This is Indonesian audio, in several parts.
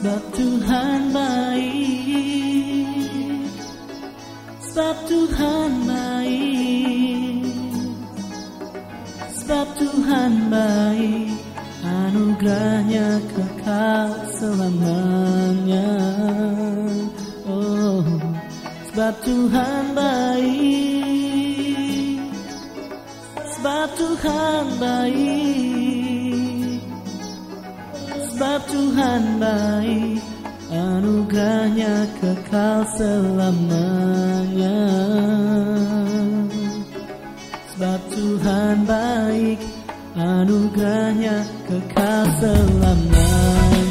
Sabtuhan baik. Sabtuhan baik. Sebab baik. Anugerahnya kekal selamanya. Sebab Tuhan baik. Sebab Tuhan baik. Sebab Tuhan baik. Anugerahnya kekal selamanya. Sebab Tuhan baik. Anugerahnya kekal selamanya.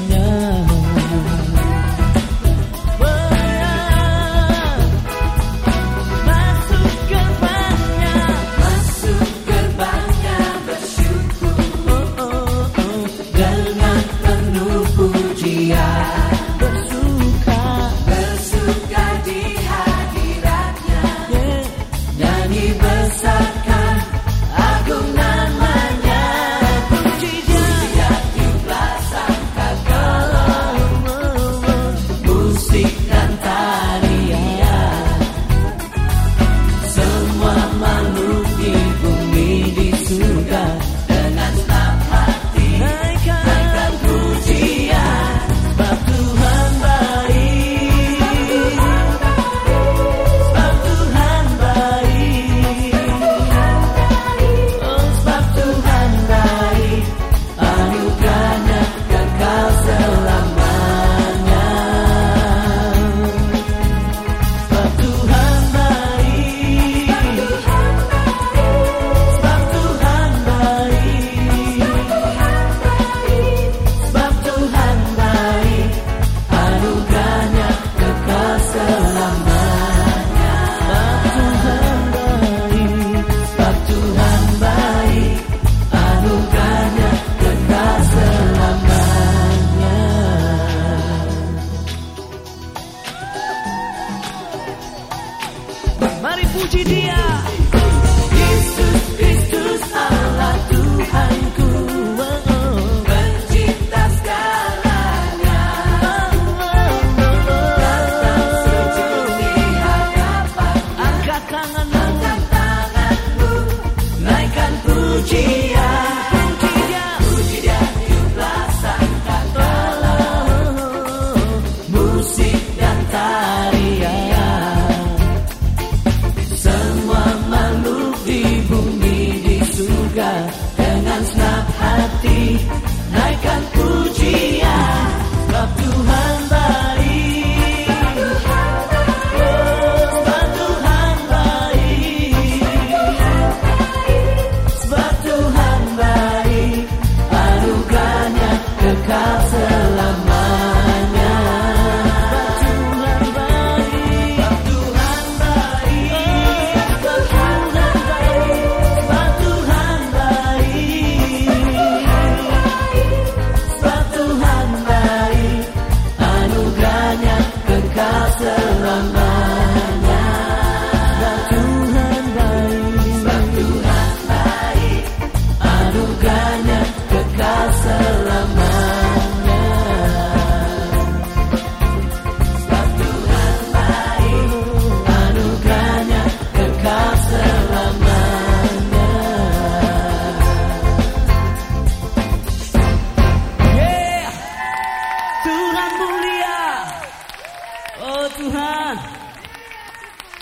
Oh Tuhan.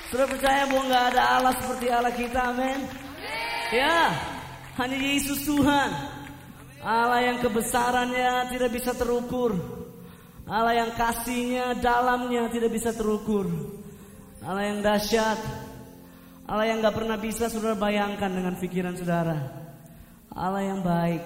Sudah percaya bahwa nggak ada Allah seperti Allah kita, amin. Ya, hanya Yesus Tuhan. Allah yang kebesarannya tidak bisa terukur. Allah yang kasihnya dalamnya tidak bisa terukur. Allah yang dahsyat. Allah yang gak pernah bisa saudara bayangkan dengan pikiran saudara. Allah yang baik.